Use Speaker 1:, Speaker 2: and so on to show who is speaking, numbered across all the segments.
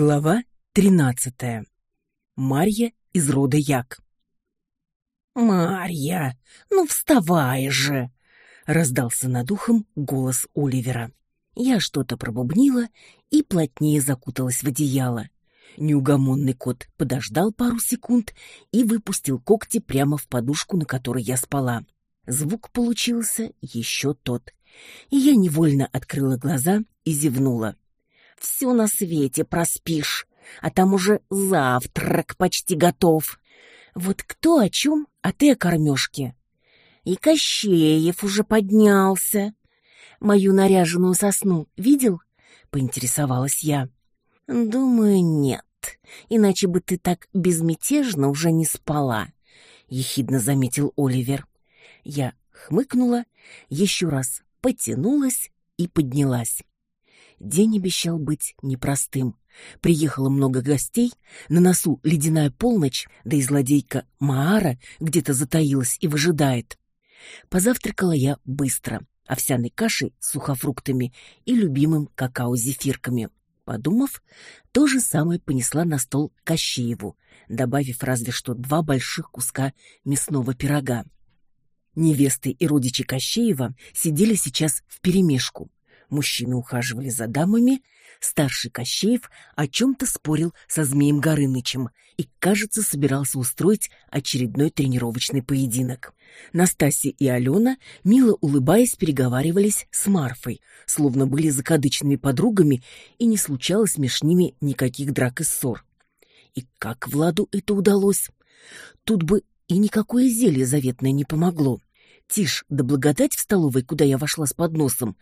Speaker 1: Глава тринадцатая. Марья из рода Як.
Speaker 2: «Марья, ну вставай же!» — раздался над ухом голос Оливера. Я что-то пробубнила и плотнее закуталась в одеяло. Неугомонный кот подождал пару секунд и выпустил когти прямо в подушку, на которой я спала. Звук получился еще тот. И я невольно открыла глаза и зевнула все на свете проспишь, а там уже завтрак почти готов. Вот кто о чем, а ты о кормежке. И Кощеев уже поднялся. Мою наряженную сосну видел? Поинтересовалась я. Думаю, нет. Иначе бы ты так безмятежно уже не спала, ехидно заметил Оливер. Я хмыкнула, еще раз потянулась и поднялась. День обещал быть непростым. Приехало много гостей, на носу ледяная полночь, да и злодейка Маара где-то затаилась и выжидает. Позавтракала я быстро, овсяной кашей с сухофруктами и любимым какао-зефирками. Подумав, то же самое понесла на стол Кощееву, добавив разве что два больших куска мясного пирога. Невесты и родичи Кощеева сидели сейчас вперемешку. Мужчины ухаживали за дамами, старший Кощеев о чем-то спорил со Змеем Горынычем и, кажется, собирался устроить очередной тренировочный поединок. Настасья и Алена, мило улыбаясь, переговаривались с Марфой, словно были закадычными подругами, и не случалось между ними никаких драк и ссор. И как Владу это удалось? Тут бы и никакое зелье заветное не помогло. Тишь да благодать в столовой, куда я вошла с подносом,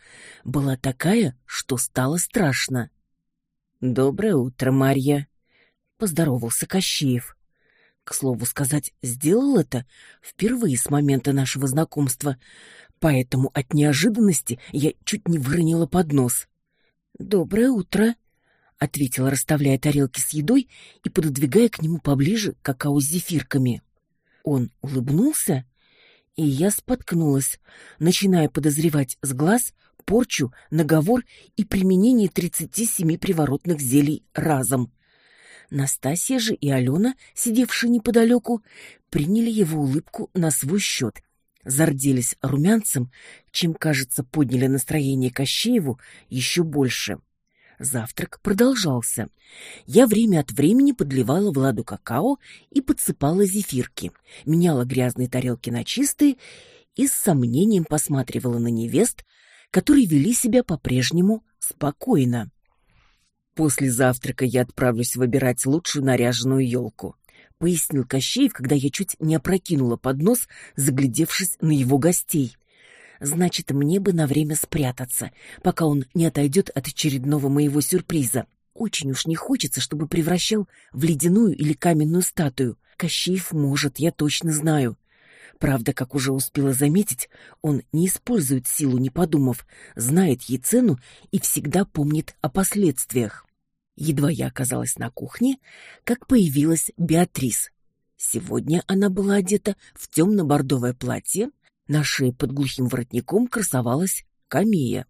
Speaker 2: была такая, что стало страшно. «Доброе утро, Марья», — поздоровался Кощеев. К слову сказать, сделал это впервые с момента нашего знакомства, поэтому от неожиданности я чуть не выронила поднос. «Доброе утро», — ответила, расставляя тарелки с едой и пододвигая к нему поближе какао с зефирками. Он улыбнулся, и я споткнулась, начиная подозревать с глаз порчу, наговор и применение тридцати семи приворотных зелий разом. Настасья же и Алена, сидевшие неподалеку, приняли его улыбку на свой счет, зарделись румянцем, чем, кажется, подняли настроение Кощееву еще больше. Завтрак продолжался. Я время от времени подливала Владу какао и подсыпала зефирки, меняла грязные тарелки на чистые и с сомнением посматривала на невест, которые вели себя по-прежнему спокойно. «После завтрака я отправлюсь выбирать лучшую наряженную елку», — пояснил Кощеев, когда я чуть не опрокинула поднос, заглядевшись на его гостей. Значит, мне бы на время спрятаться, пока он не отойдет от очередного моего сюрприза. Очень уж не хочется, чтобы превращал в ледяную или каменную статую. Кощеев может, я точно знаю. Правда, как уже успела заметить, он не использует силу, не подумав, знает ей цену и всегда помнит о последствиях. Едва я оказалась на кухне, как появилась Беатрис. Сегодня она была одета в темно-бордовое платье, на шее под глухим воротником красовалась камея.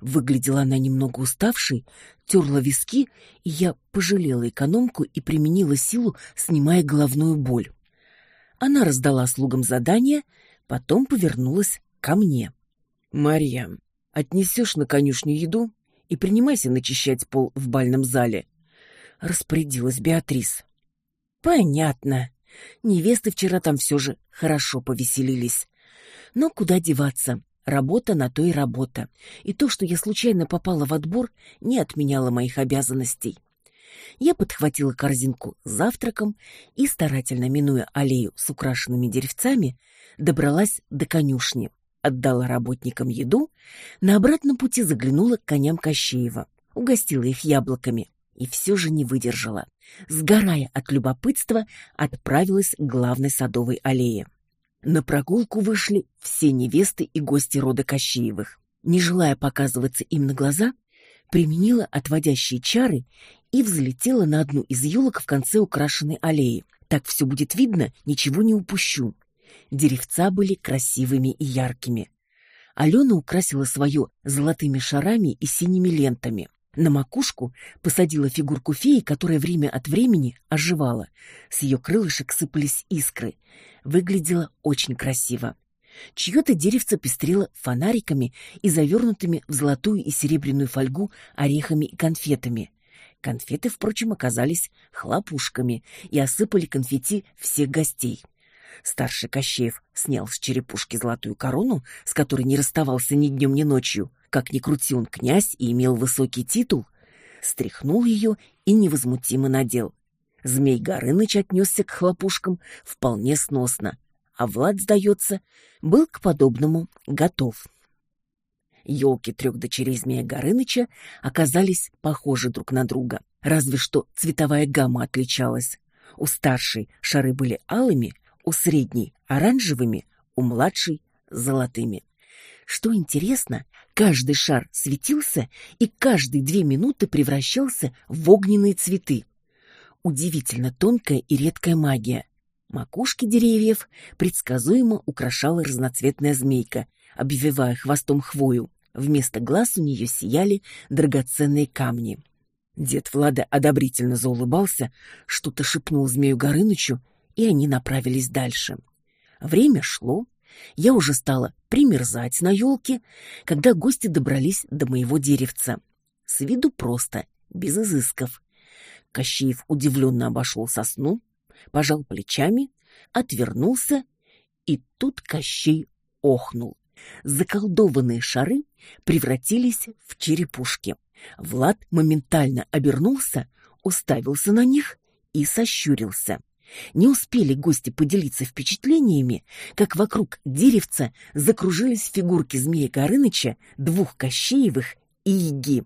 Speaker 2: Выглядела она немного уставшей, терла виски, и я пожалела экономку и применила силу, снимая головную боль. Она раздала слугам задание, потом повернулась ко мне. «Марья, отнесешь на конюшню еду и принимайся начищать пол в бальном зале», — распорядилась Беатрис. «Понятно. Невесты вчера там все же хорошо повеселились. Но куда деваться? Работа на то и работа. И то, что я случайно попала в отбор, не отменяло моих обязанностей. Я подхватила корзинку с завтраком и, старательно минуя аллею с украшенными деревцами, добралась до конюшни, отдала работникам еду, на обратном пути заглянула к коням Кощеева, угостила их яблоками и все же не выдержала. Сгорая от любопытства, отправилась к главной садовой аллее. На прогулку вышли все невесты и гости рода Кощеевых. Не желая показываться им на глаза, применила отводящие чары и взлетела на одну из елок в конце украшенной аллеи. Так все будет видно, ничего не упущу. Деревца были красивыми и яркими. Алена украсила свое золотыми шарами и синими лентами. На макушку посадила фигурку феи, которая время от времени оживала. С ее крылышек сыпались искры. Выглядела очень красиво. Чье-то деревце пестрело фонариками и завернутыми в золотую и серебряную фольгу орехами и конфетами. Конфеты, впрочем, оказались хлопушками и осыпали конфетти всех гостей. Старший Кощеев снял с черепушки золотую корону, с которой не расставался ни днем, ни ночью, как ни крути он князь и имел высокий титул, стряхнул ее и невозмутимо надел. Змей Горыныч отнесся к хлопушкам вполне сносно, а Влад, сдается, был к подобному готов. Елки трех дочерей Змея Горыныча оказались похожи друг на друга, разве что цветовая гамма отличалась. У старшей шары были алыми, у средней — оранжевыми, у младшей — золотыми. Что интересно, каждый шар светился и каждые две минуты превращался в огненные цветы. Удивительно тонкая и редкая магия. Макушки деревьев предсказуемо украшала разноцветная змейка, обвивая хвостом хвою. Вместо глаз у нее сияли драгоценные камни. Дед Влада одобрительно заулыбался, что-то шепнул змею Горынычу, и они направились дальше. Время шло, я уже стала примерзать на елке, когда гости добрались до моего деревца. С виду просто, без изысков. Кощеев удивленно обошел сосну, пожал плечами, отвернулся, и тут Кощей охнул. Заколдованные шары превратились в черепушки. Влад моментально обернулся, уставился на них и сощурился. Не успели гости поделиться впечатлениями, как вокруг деревца закружились фигурки змея Горыныча, двух Кощеевых и Иги.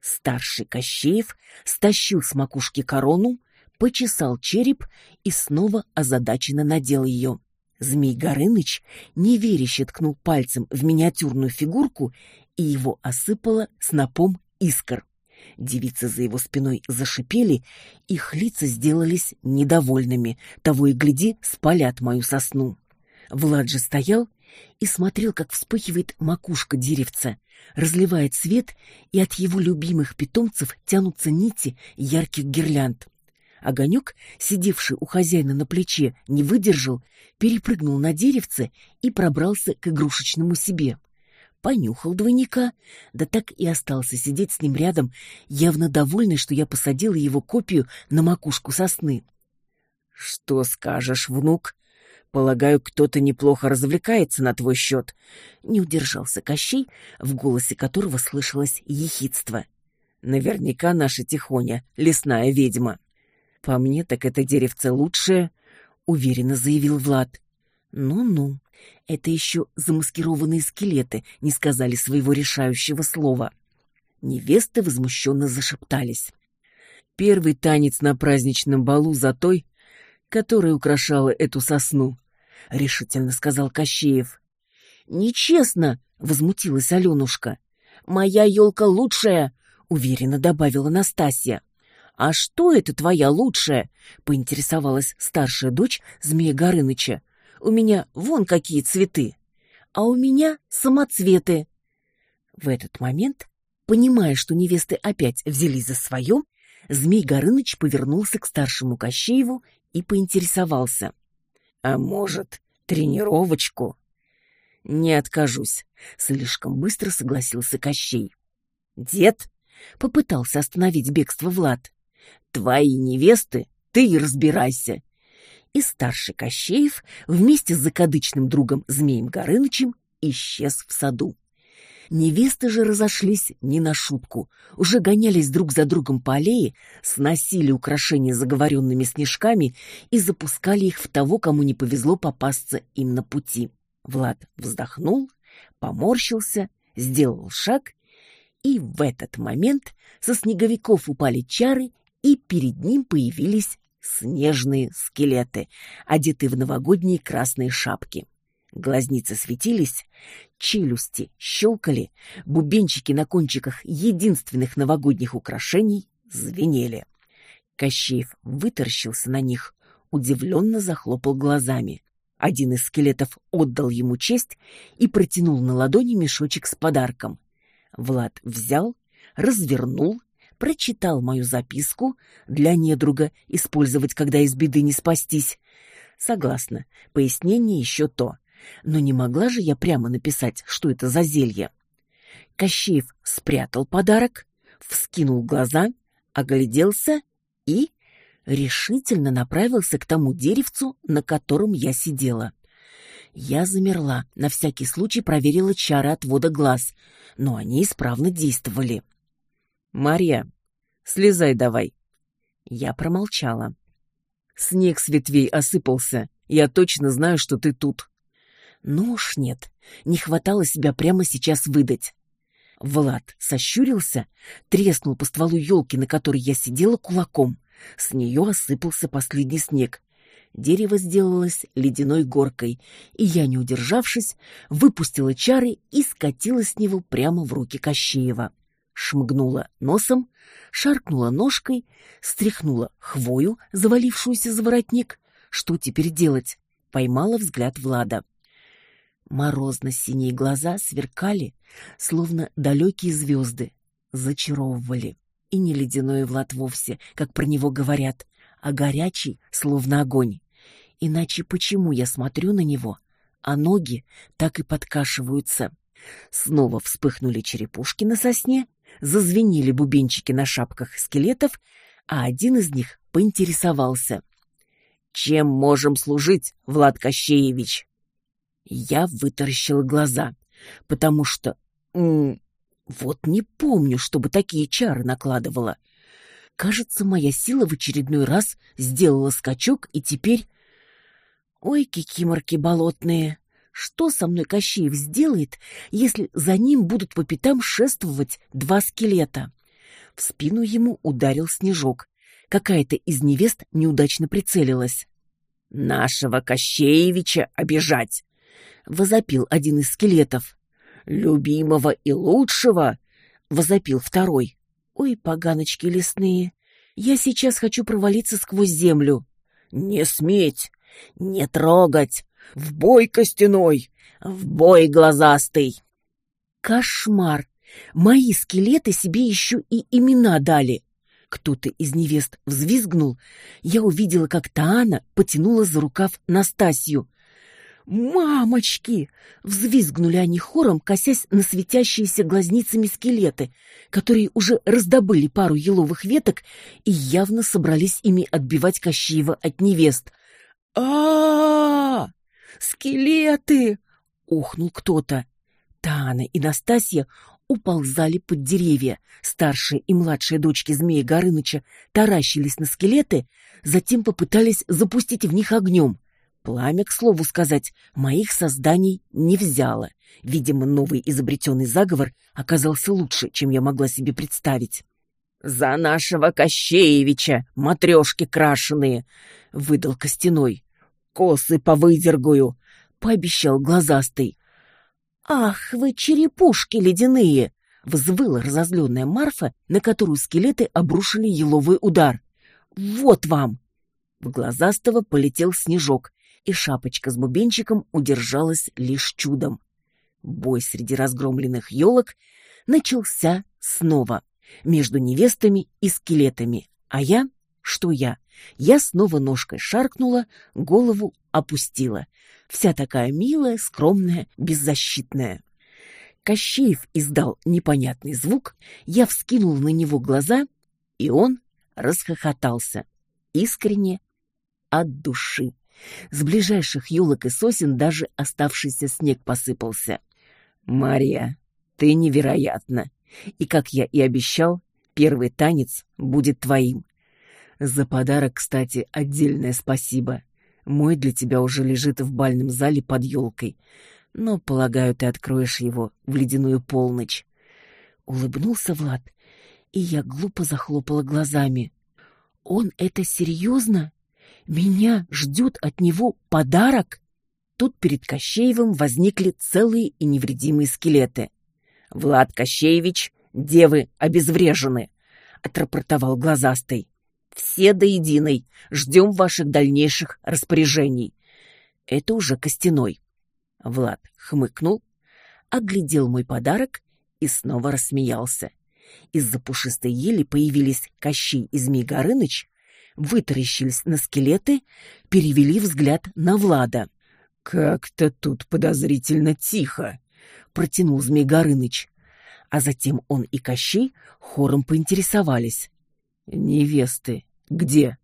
Speaker 2: Старший Кощеев стащил с макушки корону, почесал череп и снова озадаченно надел ее. Змей Горыныч неверяще ткнул пальцем в миниатюрную фигурку, и его осыпало снопом искр. Девицы за его спиной зашипели, их лица сделались недовольными. Того и гляди, спалят мою сосну. Влад же стоял и смотрел, как вспыхивает макушка деревца, разливает свет, и от его любимых питомцев тянутся нити ярких гирлянд. Огонек, сидевший у хозяина на плече, не выдержал, перепрыгнул на деревце и пробрался к игрушечному себе понюхал двойника, да так и остался сидеть с ним рядом, явно довольный, что я посадила его копию на макушку сосны. «Что скажешь, внук? Полагаю, кто-то неплохо развлекается на твой счет», — не удержался Кощей, в голосе которого слышалось ехидство. «Наверняка наша Тихоня, лесная ведьма». «По мне, так это деревце лучшее», — уверенно заявил Влад. «Ну-ну, это еще замаскированные скелеты не сказали своего решающего слова. Невесты возмущенно зашептались. Первый танец на праздничном балу за той, которая украшала эту сосну, — решительно сказал Кощеев. «Нечестно!» — возмутилась Аленушка. «Моя елка лучшая!» — уверенно добавила Настасья. «А что это твоя лучшая?» — поинтересовалась старшая дочь Змея Горыныча. У меня вон какие цветы, а у меня самоцветы. В этот момент, понимая, что невесты опять взялись за свое, Змей Горыныч повернулся к старшему Кощееву и поинтересовался. «А может, тренировочку?» «Не откажусь», — слишком быстро согласился Кощей. «Дед?» — попытался остановить бегство Влад. «Твои невесты, ты и разбирайся и старший Кощеев вместе с закадычным другом Змеем Горынычем исчез в саду. Невесты же разошлись не на шутку, уже гонялись друг за другом по аллее, сносили украшения заговоренными снежками и запускали их в того, кому не повезло попасться им на пути. Влад вздохнул, поморщился, сделал шаг, и в этот момент со снеговиков упали чары, и перед ним появились снежные скелеты, одетые в новогодние красные шапки. Глазницы светились, челюсти щелкали, бубенчики на кончиках единственных новогодних украшений звенели. Кощеев выторщился на них, удивленно захлопал глазами. Один из скелетов отдал ему честь и протянул на ладони мешочек с подарком. Влад взял, развернул, прочитал мою записку для недруга, использовать, когда из беды не спастись. Согласна, пояснение еще то. Но не могла же я прямо написать, что это за зелье. Кощеев спрятал подарок, вскинул глаза, огляделся и решительно направился к тому деревцу, на котором я сидела. Я замерла, на всякий случай проверила чары отвода глаз, но они исправно действовали. «Марья, слезай давай». Я промолчала. «Снег с ветвей осыпался. Я точно знаю, что ты тут». «Ну уж нет, не хватало себя прямо сейчас выдать». Влад сощурился, треснул по стволу елки, на которой я сидела, кулаком. С нее осыпался последний снег. Дерево сделалось ледяной горкой, и я, не удержавшись, выпустила чары и скатила с него прямо в руки Кощеева. Шмыгнула носом, шаркнула ножкой, стряхнула хвою, завалившуюся за воротник. Что теперь делать? Поймала взгляд Влада. Морозно-синие глаза сверкали, словно далекие звезды, зачаровывали. И не ледяной Влад вовсе, как про него говорят, а горячий, словно огонь. Иначе почему я смотрю на него, а ноги так и подкашиваются? Снова вспыхнули черепушки на сосне, зазвенели бубенчики на шапках скелетов, а один из них поинтересовался. «Чем можем служить, Влад Кощеевич?» Я вытаращила глаза, потому что вот не помню, чтобы такие чары накладывала. Кажется, моя сила в очередной раз сделала скачок, и теперь... Ой, кикиморки болотные! Что со мной Кощеев сделает, если за ним будут по пятам шествовать два скелета? В спину ему ударил снежок. Какая-то из невест неудачно прицелилась. «Нашего Кощеевича обижать!» — возопил один из скелетов любимого и лучшего!» — возопил второй. «Ой, поганочки лесные, я сейчас хочу провалиться сквозь землю». «Не сметь! Не трогать! В бой костяной! В бой глазастый!» «Кошмар! Мои скелеты себе еще и имена дали!» Кто-то из невест взвизгнул. Я увидела, как Таана потянула за рукав Настасью. «Мамочки!» — взвизгнули они хором, косясь на светящиеся глазницами скелеты, которые уже раздобыли пару еловых веток и явно собрались ими отбивать Кощеева от невест. а, -а, -а Скелеты!» — ухнул кто-то. Тана и Настасья уползали под деревья. Старшие и младшие дочки змея Горыныча таращились на скелеты, затем попытались запустить в них огнем. Пламя, к слову сказать, моих созданий не взяло. Видимо, новый изобретенный заговор оказался лучше, чем я могла себе представить. «За нашего Кощеевича, матрешки крашеные!» — выдал Костяной. «Косы повыдергаю!» — пообещал глазастый. «Ах, вы черепушки ледяные!» — взвыла разозленная Марфа, на которую скелеты обрушили еловый удар. «Вот вам!» В глазастого полетел снежок, и шапочка с бубенчиком удержалась лишь чудом. Бой среди разгромленных елок начался снова, между невестами и скелетами, а я... Что я? Я снова ножкой шаркнула, голову опустила. Вся такая милая, скромная, беззащитная. Кощеев издал непонятный звук, я вскинул на него глаза, и он расхохотался. Искренне, от души. С ближайших елок и сосен даже оставшийся снег посыпался. «Мария, ты невероятна! И, как я и обещал, первый танец будет твоим. За подарок, кстати, отдельное спасибо. Мой для тебя уже лежит в бальном зале под елкой, но, полагаю, ты откроешь его в ледяную полночь». Улыбнулся Влад, и я глупо захлопала глазами. «Он это серьезно?» Меня ждет от него подарок? Тут перед Кощеевым возникли целые и невредимые скелеты. «Влад Кощеевич, девы обезврежены», — отрапортовал глазастый. «Все до единой. Ждем ваших дальнейших распоряжений». Это уже Костяной. Влад хмыкнул, оглядел мой подарок и снова рассмеялся. Из-за пушистой ели появились Кощей и Змей Горыныч, вытаращились на скелеты, перевели взгляд на Влада.
Speaker 1: «Как-то тут подозрительно тихо», — протянул Змей Горыныч.
Speaker 2: А затем он и Кощей хором поинтересовались.
Speaker 1: «Невесты где?»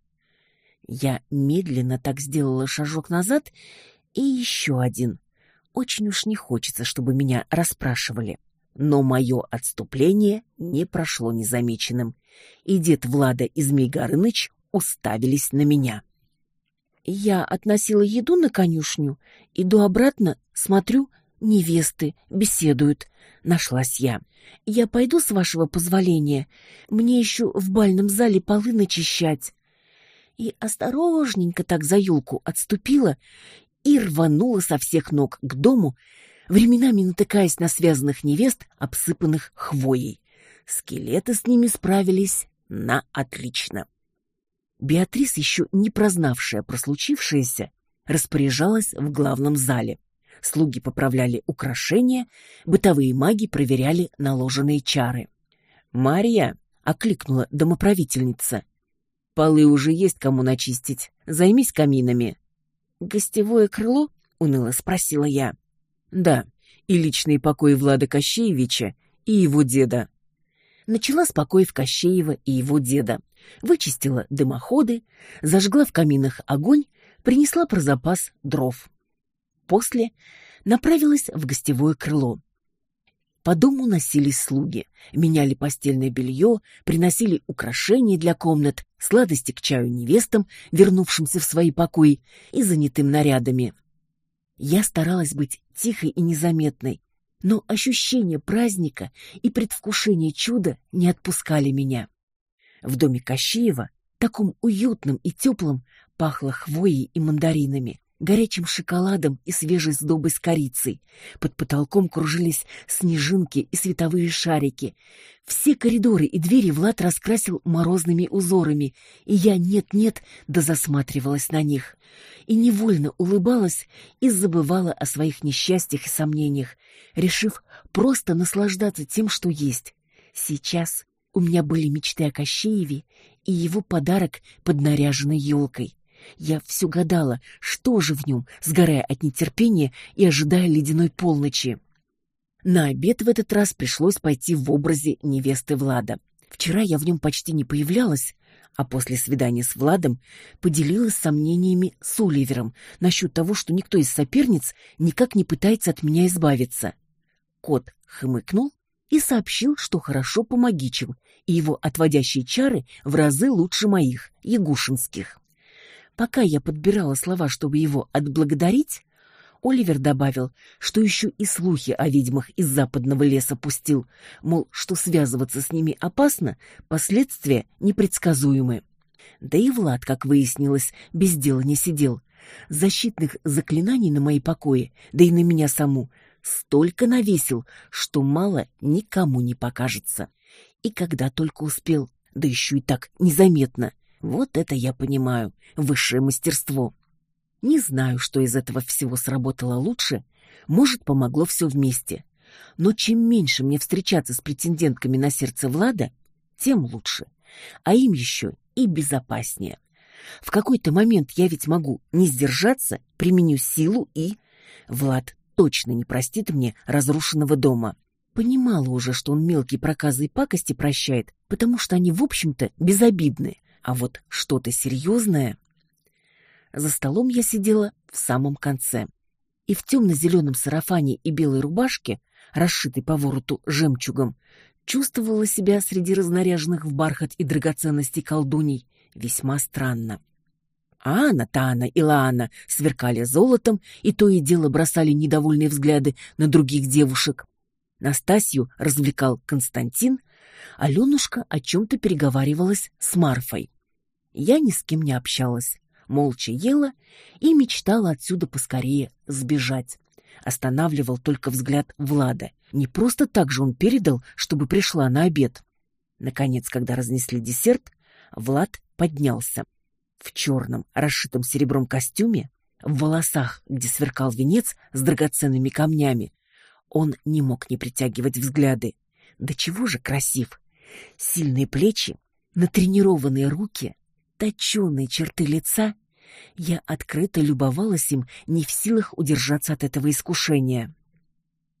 Speaker 2: Я медленно так сделала шажок назад и еще один. Очень уж не хочется, чтобы меня расспрашивали. Но мое отступление не прошло незамеченным, и дед Влада и Змей Горыныч уставились на меня. Я относила еду на конюшню, иду обратно, смотрю, невесты беседуют. Нашлась я. Я пойду, с вашего позволения. Мне еще в бальном зале полы начищать. И осторожненько так за елку отступила и рванула со всех ног к дому, временами натыкаясь на связанных невест, обсыпанных хвоей. Скелеты с ними справились на отлично. Беатрис, еще не прознавшая про случившееся, распоряжалась в главном зале. Слуги поправляли украшения, бытовые маги проверяли наложенные чары.
Speaker 1: «Мария!» — окликнула домоправительница. «Полы уже есть кому начистить. Займись каминами».
Speaker 2: «Гостевое крыло?» — уныло спросила я.
Speaker 1: «Да, и личные покои Влада Кощеевича, и его деда».
Speaker 2: Начала с покоев Кощеева и его деда. Вычистила дымоходы, зажгла в каминах огонь, принесла про запас дров. После направилась в гостевое крыло. По дому носились слуги, меняли постельное белье, приносили украшения для комнат, сладости к чаю невестам, вернувшимся в свои покои и занятым нарядами. Я старалась быть тихой и незаметной, но ощущение праздника и предвкушение чуда не отпускали меня. В доме Кощеева, таком уютном и теплом, пахло хвоей и мандаринами горячим шоколадом и свежей сдобой с корицей. Под потолком кружились снежинки и световые шарики. Все коридоры и двери Влад раскрасил морозными узорами, и я нет-нет да засматривалась на них. И невольно улыбалась и забывала о своих несчастьях и сомнениях, решив просто наслаждаться тем, что есть. Сейчас у меня были мечты о Кощееве и его подарок под наряженной елкой. Я все гадала, что же в нем, сгорая от нетерпения и ожидая ледяной полночи. На обед в этот раз пришлось пойти в образе невесты Влада. Вчера я в нем почти не появлялась, а после свидания с Владом поделилась сомнениями с Оливером насчет того, что никто из соперниц никак не пытается от меня избавиться. Кот хмыкнул и сообщил, что хорошо помогичил, и его отводящие чары в разы лучше моих, ягушинских. Пока я подбирала слова, чтобы его отблагодарить, Оливер добавил, что еще и слухи о ведьмах из западного леса пустил, мол, что связываться с ними опасно, последствия непредсказуемы. Да и Влад, как выяснилось, без дела не сидел. Защитных заклинаний на мои покои, да и на меня саму, столько навесил, что мало никому не покажется. И когда только успел, да еще и так незаметно, вот это я понимаю, высшее мастерство. Не знаю, что из этого всего сработало лучше, может, помогло все вместе. Но чем меньше мне встречаться с претендентками на сердце Влада, тем лучше. А им еще и безопаснее. В какой-то момент я ведь могу не сдержаться, применю силу и... Влад точно не простит мне разрушенного дома. Понимала уже, что он мелкие проказы и пакости прощает, потому что они, в общем-то, безобидны. А вот что-то серьезное... За столом я сидела в самом конце. И в темно-зеленом сарафане и белой рубашке, расшитой по вороту жемчугом, чувствовала себя среди разнаряженных в бархат и драгоценностей колдуней весьма странно. А Анна, Тана и Лаана сверкали золотом и то и дело бросали недовольные взгляды на других девушек. Настасью развлекал Константин, Аленушка о чем-то переговаривалась с Марфой. Я ни с кем не общалась, молча ела и мечтала отсюда поскорее сбежать. Останавливал только взгляд Влада. Не просто так же он передал, чтобы пришла на обед. Наконец, когда разнесли десерт, Влад поднялся. В черном, расшитом серебром костюме, в волосах, где сверкал венец с драгоценными камнями, он не мог не притягивать взгляды. Да чего же красив! Сильные плечи, натренированные руки, точеные черты лица. Я открыто любовалась им, не в силах удержаться от этого искушения.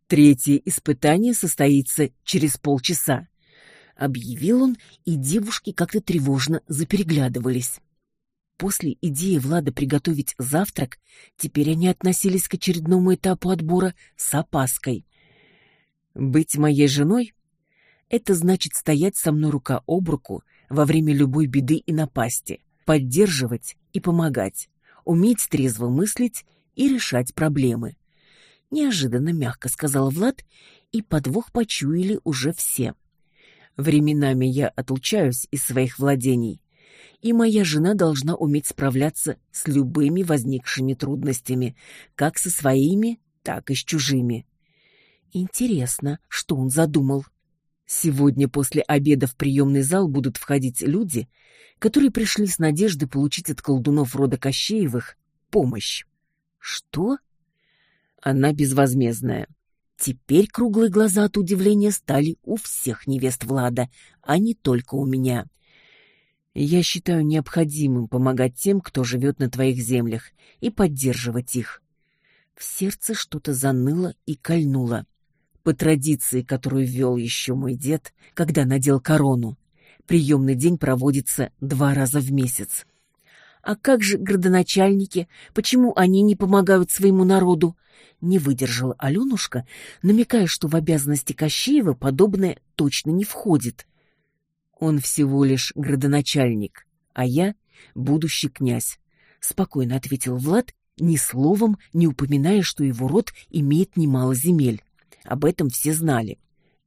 Speaker 1: Третье испытание состоится через полчаса, объявил он, и девушки как-то тревожно запереглядывались.
Speaker 2: После идеи Влада приготовить завтрак, теперь они относились к очередному этапу отбора с опаской.
Speaker 1: Быть моей женой это значит стоять со мной рука об руку во время любой беды и напасти, поддерживать и помогать, уметь трезво мыслить и решать проблемы неожиданно мягко сказал Влад, и подвох почуяли уже все. Временами я отлучаюсь из своих владений, и моя жена должна уметь справляться с любыми возникшими трудностями, как со своими, так и с чужими.
Speaker 2: Интересно, что он задумал.
Speaker 1: Сегодня после обеда в приемный зал будут входить люди, которые пришли с надеждой получить от колдунов рода Кощеевых помощь.
Speaker 2: Что?
Speaker 1: Она безвозмездная.
Speaker 2: Теперь круглые глаза от удивления стали у всех невест Влада, а не только у меня.
Speaker 1: Я считаю необходимым помогать тем, кто живет на твоих землях, и поддерживать их.
Speaker 2: В сердце что-то заныло и кольнуло.
Speaker 1: По традиции, которую ввел еще мой дед, когда надел корону, приемный день проводится два раза в месяц.
Speaker 2: А как же градоначальники? Почему они не помогают своему народу? Не выдержала Алёнушка, намекая, что в обязанности Кощеева подобное точно не входит.
Speaker 1: Он всего лишь градоначальник, а я будущий князь, спокойно ответил Влад, ни словом не упоминая, что его род имеет немало земель. Об этом все знали.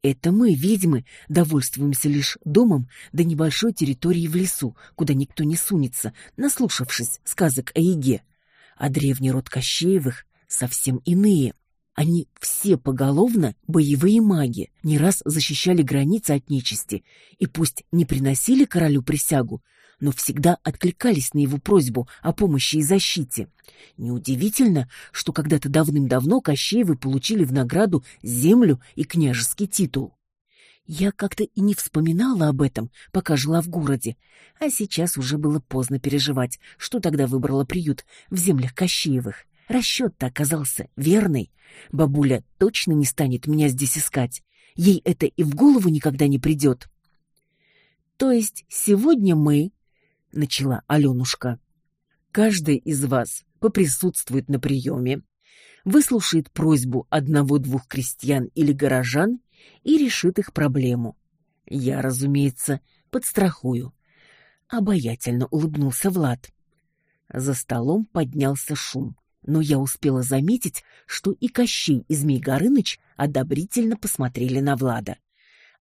Speaker 1: Это мы, ведьмы, довольствуемся лишь домом да небольшой территорией в лесу, куда никто не сунется, наслушавшись сказок о Еге. А древний род Кощеевых совсем иные. Они все поголовно боевые маги, не раз защищали границы от нечисти, и пусть не приносили королю присягу, но всегда откликались на его просьбу о помощи и защите. Неудивительно, что когда-то давным-давно Кощеевы получили в награду землю и княжеский титул. Я как-то и не вспоминала об этом, пока жила в городе, а сейчас уже было поздно переживать, что тогда выбрала приют в землях Кощеевых. Расчет-то оказался верный. Бабуля точно не станет меня здесь искать. Ей это и в голову никогда не придет. То есть сегодня мы, начала Алёнушка. Каждый из вас поприсутствует на приеме, выслушает просьбу одного-двух крестьян или горожан и решит их проблему. Я, разумеется, подстрахую. Обаятельно улыбнулся Влад. За столом поднялся шум, но я успела заметить, что и Кощей и Змей Горыныч одобрительно посмотрели на Влада.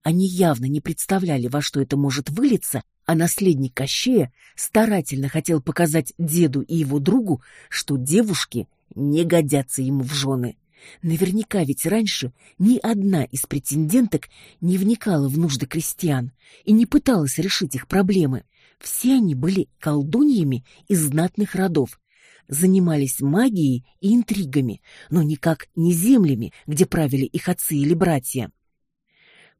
Speaker 1: Они явно не представляли, во что это может вылиться, а наследник Кощея старательно хотел показать деду и его другу, что девушки не годятся ему в жены. Наверняка ведь раньше ни одна из претенденток не вникала в нужды крестьян и не пыталась решить их проблемы. Все они были колдуньями из знатных родов, занимались магией и интригами, но никак не землями, где правили их отцы или братья.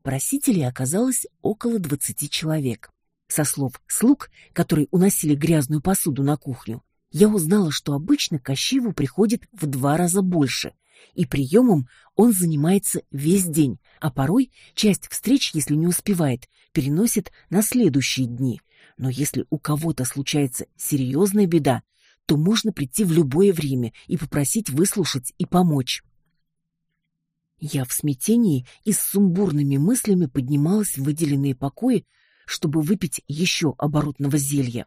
Speaker 1: Просителей оказалось около двадцати человек. Со слов слуг, которые уносили грязную посуду на кухню, я узнала, что обычно Кощееву приходит в два раза больше, и приемом он занимается весь день, а порой часть встреч, если не успевает, переносит на следующие дни. Но если у кого-то случается серьезная беда, то можно прийти в любое время и попросить выслушать и помочь. Я в смятении и с сумбурными мыслями поднималась в выделенные покои, чтобы выпить еще оборотного зелья.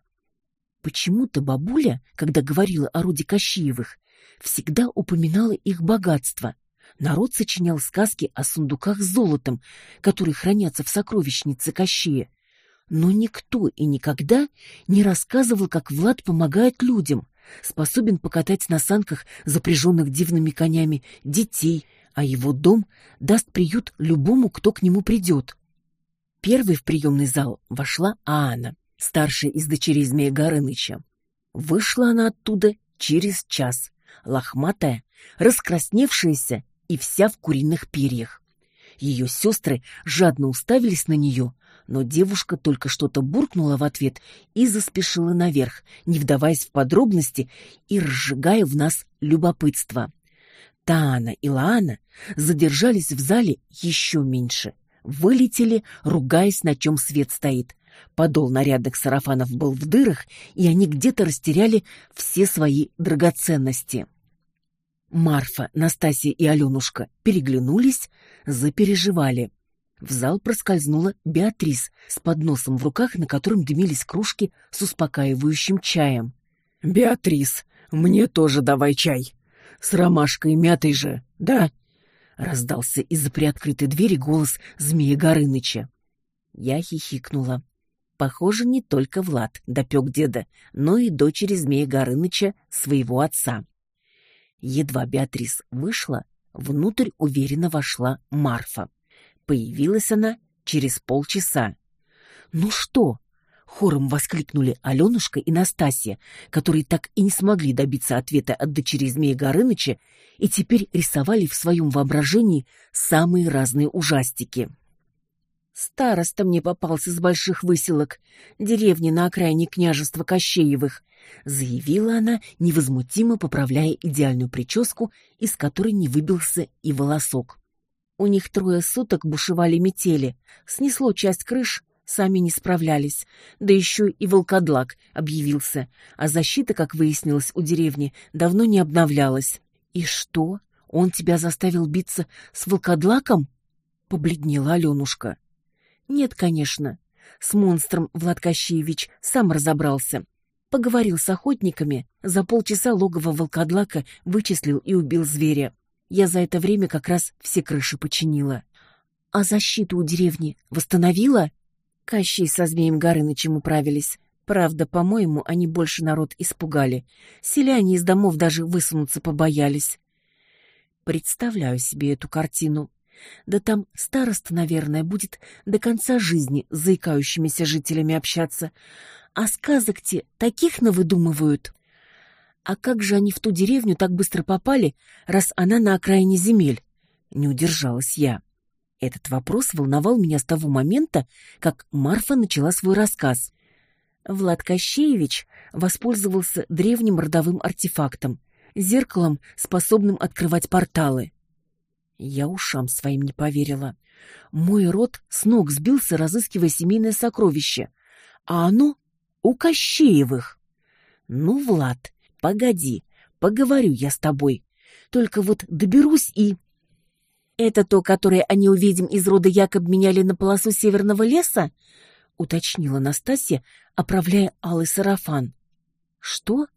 Speaker 1: Почему-то бабуля, когда говорила о роде Кощеевых, всегда упоминала их богатство. Народ сочинял сказки о сундуках с золотом, которые хранятся в сокровищнице Кощея. Но никто и никогда не рассказывал, как Влад помогает людям, способен покатать на санках, запряженных дивными конями, детей, а его дом даст приют любому, кто к нему придет. Первой в приемный зал вошла Анна, старшая из дочерей Змея Горыныча. Вышла она оттуда через час, лохматая, раскрасневшаяся и вся в куриных перьях. Ее сестры жадно уставились на нее, но девушка только что-то буркнула в ответ и заспешила наверх, не вдаваясь в подробности и разжигая в нас любопытство. Таана и Лаана задержались в зале еще меньше. Вылетели, ругаясь, на чем свет стоит. Подол нарядных сарафанов был в дырах, и они где-то растеряли все свои драгоценности. Марфа, Настасья и Аленушка переглянулись, запереживали. В зал проскользнула Беатрис с подносом в руках, на котором дымились кружки с успокаивающим чаем.
Speaker 2: «Беатрис, мне тоже давай чай. С ромашкой мятой же, да?»
Speaker 1: Раздался из-за приоткрытой двери голос Змея Горыныча. Я хихикнула. Похоже, не только Влад допек деда, но и дочери Змея Горыныча, своего отца. Едва Беатрис вышла, внутрь уверенно вошла Марфа. Появилась она через полчаса. «Ну что?» — хором воскликнули Аленушка и Настасья, которые так и не смогли добиться ответа от дочери Змея Горыныча и теперь рисовали в своем воображении самые разные ужастики. «Староста мне попался с больших выселок, деревни на окраине княжества Кощеевых», заявила она, невозмутимо поправляя идеальную прическу, из которой не выбился и волосок. У них трое суток бушевали метели, снесло часть крыш, сами не справлялись. Да еще и волкодлак объявился, а защита, как выяснилось, у деревни давно не обновлялась. «И что? Он тебя заставил биться с волкодлаком?» — побледнела Аленушка. «Нет, конечно. С монстром Влад Кощеевич сам разобрался. Поговорил с охотниками, за полчаса логово волкодлака вычислил и убил зверя. Я за это время как раз все крыши починила. А защиту у деревни восстановила? Кощей со Змеем Горынычем управились. Правда, по-моему, они больше народ испугали. Селяне из домов даже высунуться побоялись. Представляю себе эту картину. Да там староста, наверное, будет до конца жизни с заикающимися жителями общаться. А сказок те таких навыдумывают. А как же они в ту деревню так быстро попали, раз она на окраине земель? Не удержалась я. Этот вопрос волновал меня с того момента, как Марфа начала свой рассказ. Влад Кощеевич воспользовался древним родовым артефактом, зеркалом, способным открывать порталы. Я ушам своим не поверила. Мой род с ног сбился, разыскивая семейное сокровище, а оно у Кощеевых. Ну, Влад, Погоди, поговорю я с тобой. Только вот доберусь и... Это то, которое они увидим из рода якобы меняли на полосу северного леса? Уточнила Настасья, оправляя алый сарафан. Что?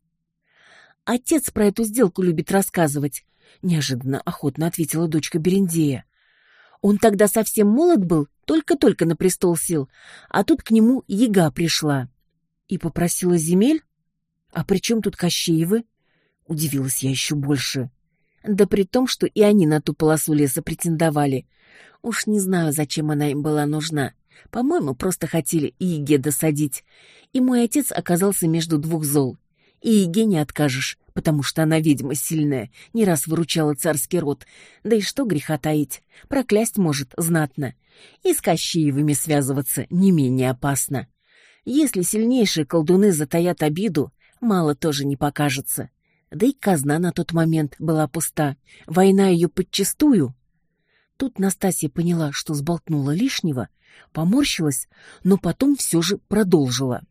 Speaker 1: Отец про эту сделку любит рассказывать, неожиданно охотно ответила дочка Берендея. Он тогда совсем молод был, только-только на престол сел, а тут к нему яга пришла. И попросила земель? «А при чем тут Кощеевы?» Удивилась я еще больше. Да при том, что и они на ту полосу леса претендовали. Уж не знаю, зачем она им была нужна. По-моему, просто хотели и Еге досадить. И мой отец оказался между двух зол. И Еге не откажешь, потому что она ведьма сильная, не раз выручала царский род. Да и что греха таить, проклясть может знатно. И с Кощеевыми связываться не менее опасно. Если сильнейшие колдуны затаят обиду, мало тоже не покажется. Да и казна на тот момент была пуста. Война ее подчистую. Тут Настасья поняла, что сболтнула лишнего, поморщилась, но потом все же продолжила.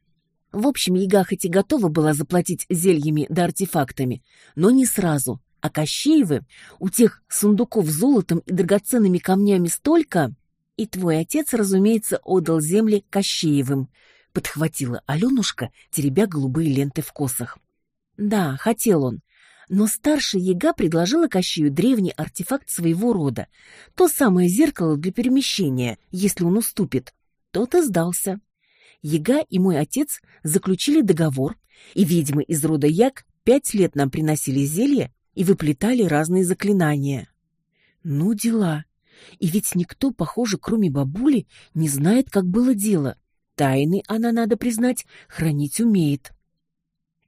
Speaker 1: В общем, Яга хоть и готова была заплатить зельями да артефактами, но не сразу. А Кощеевы, у тех сундуков с золотом и драгоценными камнями столько... И твой отец, разумеется, отдал земли Кощеевым — подхватила Аленушка, теребя голубые ленты в косах. Да, хотел он. Но старшая яга предложила Кощею древний артефакт своего рода. То самое зеркало для перемещения, если он уступит. Тот и сдался. Яга и мой отец заключили договор, и ведьмы из рода Яг пять лет нам приносили зелья и выплетали разные заклинания. Ну, дела. И ведь никто, похоже, кроме бабули, не знает, как было дело. Тайны она, надо признать, хранить умеет.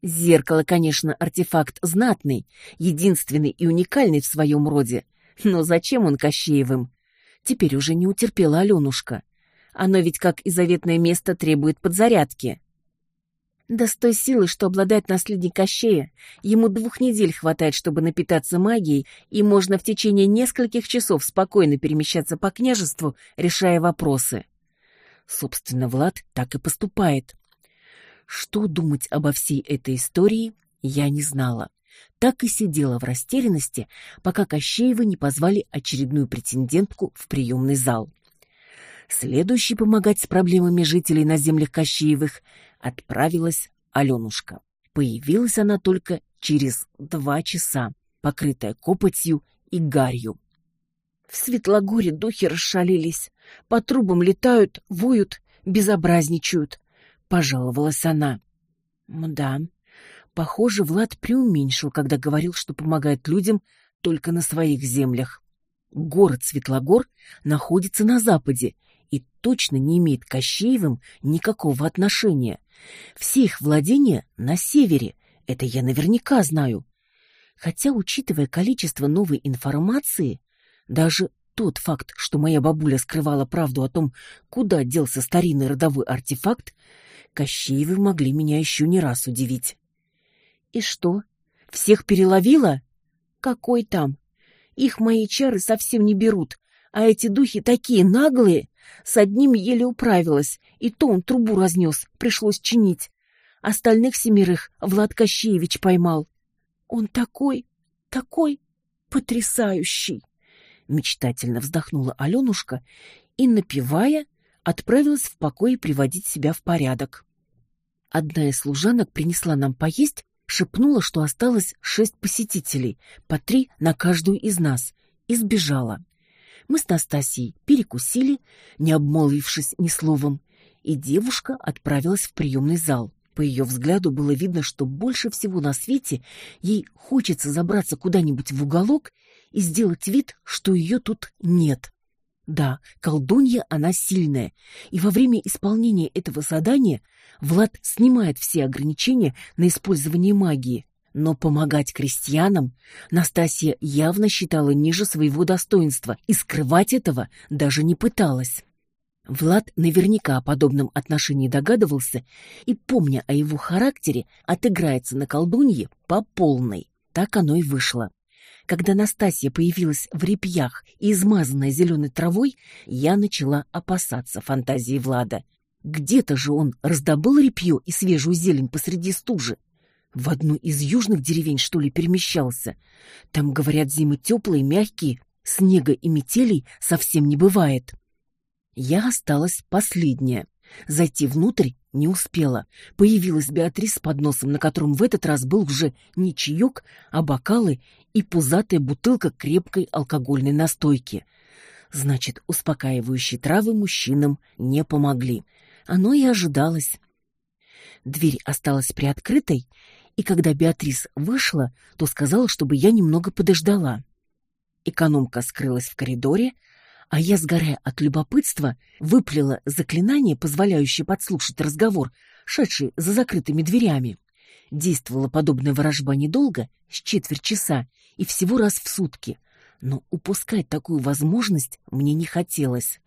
Speaker 1: Зеркало, конечно, артефакт знатный, единственный и уникальный в своем роде. Но зачем он Кощеевым? Теперь уже не утерпела Аленушка. Оно ведь, как и заветное место, требует подзарядки. Да с той силы, что обладает наследник Кощея, ему двух недель хватает, чтобы напитаться магией, и можно в течение нескольких часов спокойно перемещаться по княжеству, решая вопросы. Собственно, Влад так и поступает. Что думать обо всей этой истории, я не знала. Так и сидела в растерянности, пока Кощеева не позвали очередную претендентку в приемный зал. Следующей помогать с проблемами жителей на землях Кощеевых отправилась Аленушка. Появилась она только через два часа, покрытая копотью и гарью. В Светлогоре духи расшалились, по трубам летают, воют, безобразничают, — пожаловалась она. Да, похоже, Влад преуменьшил, когда говорил, что помогает людям только на своих землях. Город Светлогор находится на западе и точно не имеет к Кощеевым никакого отношения. Все их владения на севере, это я наверняка знаю. Хотя, учитывая количество новой информации, даже тот факт, что моя бабуля скрывала правду о том, куда делся старинный родовой артефакт, Кощеевы могли меня еще не раз удивить. И что, всех переловила? Какой там? Их мои чары совсем не берут, а эти духи такие наглые. С одним еле управилась, и то он трубу разнес, пришлось чинить. Остальных семерых Влад Кощеевич поймал. Он такой, такой потрясающий. Мечтательно вздохнула Аленушка и, напевая, отправилась в покой приводить себя в порядок. Одна из служанок принесла нам поесть, шепнула, что осталось шесть посетителей, по три на каждую из нас, и сбежала. Мы с Настасьей перекусили, не обмолвившись ни словом, и девушка отправилась в приемный зал. По ее взгляду было видно, что больше всего на свете ей хочется забраться куда-нибудь в уголок и сделать вид, что ее тут нет. Да, колдунья она сильная, и во время исполнения этого задания Влад снимает все ограничения на использование магии. Но помогать крестьянам Настасья явно считала ниже своего достоинства и скрывать этого даже не пыталась. Влад наверняка о подобном отношении догадывался и, помня о его характере, отыграется на колдунье по полной. Так оно и вышло. Когда Настасья появилась в репьях и измазанная зеленой травой, я начала опасаться фантазии Влада. Где-то же он раздобыл репье и свежую зелень посреди стужи. В одну из южных деревень, что ли, перемещался. Там, говорят, зимы теплые, мягкие, снега и метелей совсем не бывает. Я осталась последняя. Зайти внутрь не успела. Появилась Беатрис с подносом, на котором в этот раз был уже не чаек, а бокалы и пузатая бутылка крепкой алкогольной настойки. Значит, успокаивающие травы мужчинам не помогли. Оно и ожидалось. Дверь осталась приоткрытой, и когда Беатрис вышла, то сказала, чтобы я немного подождала. Экономка скрылась в коридоре, а я, сгорая от любопытства, выплела заклинание, позволяющее подслушать разговор, шедший за закрытыми дверями. Действовала подобная ворожба недолго, с четверть часа, и всего раз в сутки, но упускать такую возможность мне не хотелось.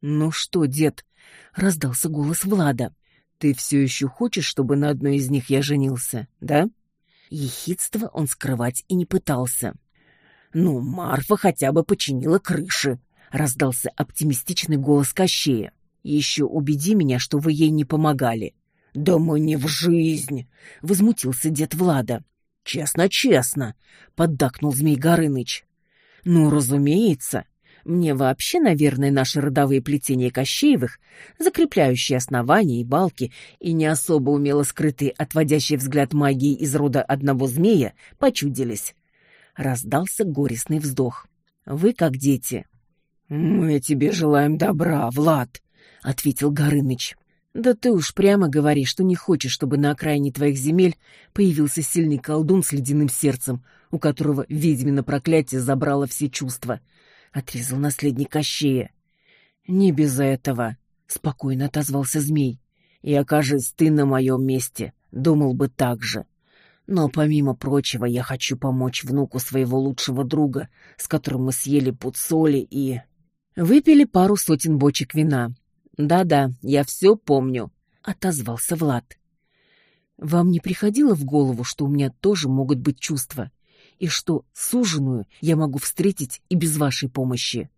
Speaker 1: «Ну что, дед?» — раздался голос Влада. «Ты все еще хочешь, чтобы на одной из них я женился, да?» Ехидство он скрывать и не пытался. «Ну, Марфа хотя бы починила крыши», — раздался оптимистичный голос Кощея. «Еще убеди меня, что вы ей не помогали». «Да мы не в жизнь!» — возмутился дед Влада. «Честно-честно!» — поддакнул Змей Горыныч. «Ну, разумеется. Мне вообще, наверное, наши родовые плетения Кощеевых, закрепляющие основания и балки и не особо умело скрытые отводящий взгляд магии из рода одного змея, почудились». Раздался горестный вздох. «Вы как дети. «Мы тебе желаем добра, Влад», — ответил Горыныч. «Да ты уж прямо говори, что не хочешь, чтобы на окраине твоих земель появился сильный колдун с ледяным сердцем, у которого ведьмино проклятие забрало все чувства», — отрезал наследник Кощея. «Не без этого», — спокойно отозвался змей. «И окажись ты на моем месте, думал бы так же. Но помимо прочего я хочу помочь внуку своего лучшего друга, с которым мы съели пуд соли и...» Выпили пару сотен бочек вина. Да-да, я все помню, отозвался Влад. Вам не приходило в голову, что у меня тоже могут быть чувства, и что суженую я могу встретить и без вашей помощи?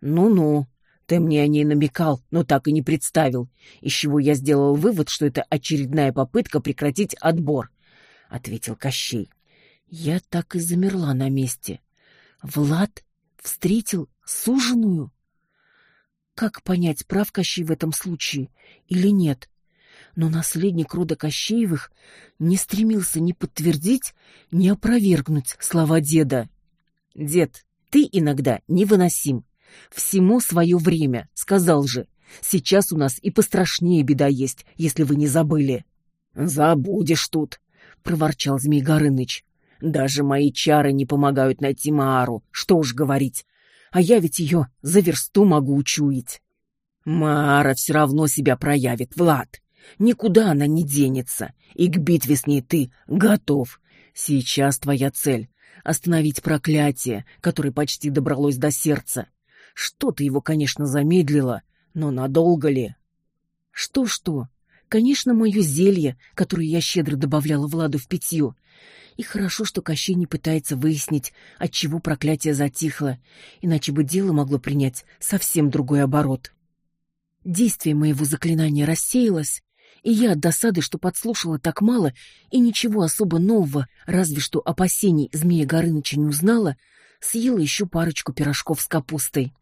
Speaker 1: Ну-ну, ты мне о ней намекал, но так и не представил, из чего я сделал вывод, что это очередная попытка прекратить отбор, ответил Кощей. Я так и замерла на месте. Влад встретил суженую? Как понять, прав Кощей в этом случае или нет? Но наследник рода Кощеевых не стремился ни подтвердить, ни опровергнуть слова деда. «Дед, ты иногда невыносим. Всему свое время, сказал же. Сейчас у нас и пострашнее беда есть, если вы не забыли». «Забудешь тут», — проворчал Змей Горыныч. «Даже мои чары не помогают найти Маару, что уж говорить а я ведь ее за версту могу учуять. Мара все равно себя проявит, Влад. Никуда она не денется, и к битве с ней ты готов. Сейчас твоя цель — остановить проклятие, которое почти добралось до сердца. Что-то его, конечно, замедлило, но надолго ли? Что-что? Конечно, мое зелье, которое я щедро добавляла Владу в питье, и хорошо, что Кощей не пытается выяснить, от чего проклятие затихло, иначе бы дело могло принять совсем другой оборот. Действие моего заклинания рассеялось, и я от досады, что подслушала так мало и ничего особо нового, разве что опасений змея Горыныча не узнала, съела еще парочку пирожков с капустой.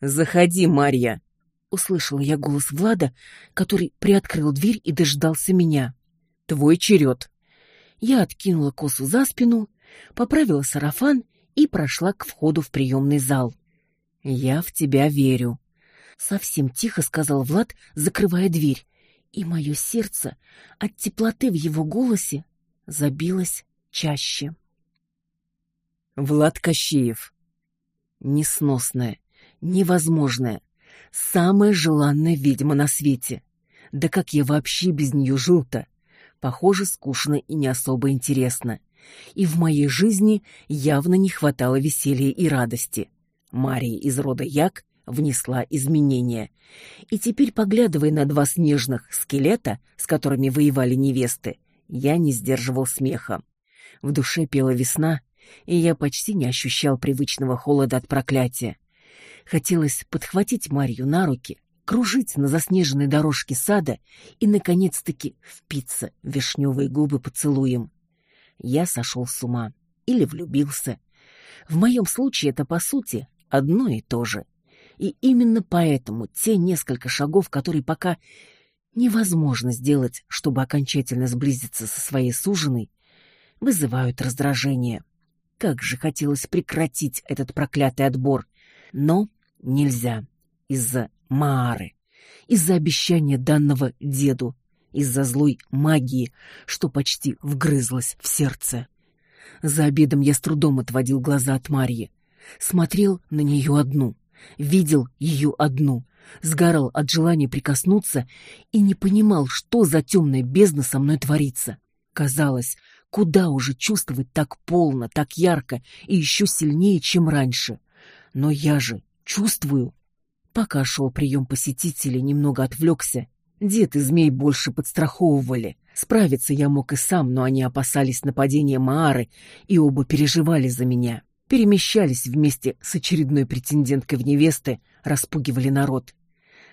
Speaker 1: «Заходи, Марья!» — услышала я голос Влада, который приоткрыл дверь и дождался меня. «Твой черед!» Я откинула косу за спину, поправила сарафан и прошла к входу в приемный зал. «Я в тебя верю», — совсем тихо сказал Влад, закрывая дверь, и мое сердце от теплоты в его голосе забилось чаще. Влад Кощеев. Несносная, невозможная, самая желанная ведьма на свете. Да как я вообще без нее жил-то? Похоже, скучно и не особо интересно. И в моей жизни явно не хватало веселья и радости. Мария из рода Як внесла изменения. И теперь, поглядывая на два снежных скелета, с которыми воевали невесты, я не сдерживал смеха. В душе пела весна, и я почти не ощущал привычного холода от проклятия. Хотелось подхватить Марию на руки, кружить на заснеженной дорожке сада и, наконец-таки, впиться в вишневые губы поцелуем. Я сошел с ума или влюбился. В моем случае это, по сути, одно и то же. И именно поэтому те несколько шагов, которые пока невозможно сделать, чтобы окончательно сблизиться со своей суженой, вызывают раздражение. Как же хотелось прекратить этот проклятый отбор, но нельзя из-за Маары, из-за обещания данного деду, из-за злой магии, что почти вгрызлась в сердце. За обедом я с трудом отводил глаза от Марьи, смотрел на нее одну, видел ее одну, сгорал от желания прикоснуться и не понимал, что за темная бездна со мной творится. Казалось, куда уже чувствовать так полно, так ярко и еще сильнее, чем раньше. Но я же чувствую. Пока шел прием посетителей, немного отвлекся. Дед и змей больше подстраховывали. Справиться я мог и сам, но они опасались нападения Маары и оба переживали за меня. Перемещались вместе с очередной претенденткой в невесты, распугивали народ.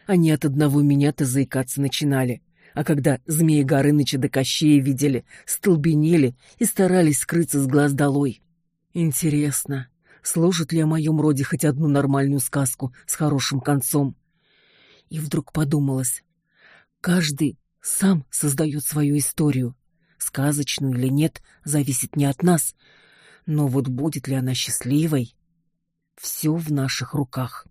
Speaker 1: Они от одного меня-то заикаться начинали. А когда змеи Горыныча до Кощея видели, столбенели и старались скрыться с глаз долой. Интересно, Сложит ли о моем роде хоть одну нормальную сказку с хорошим концом? И вдруг подумалось, каждый сам создает свою историю. Сказочную или нет, зависит не от нас. Но вот будет ли она счастливой? Все в наших руках.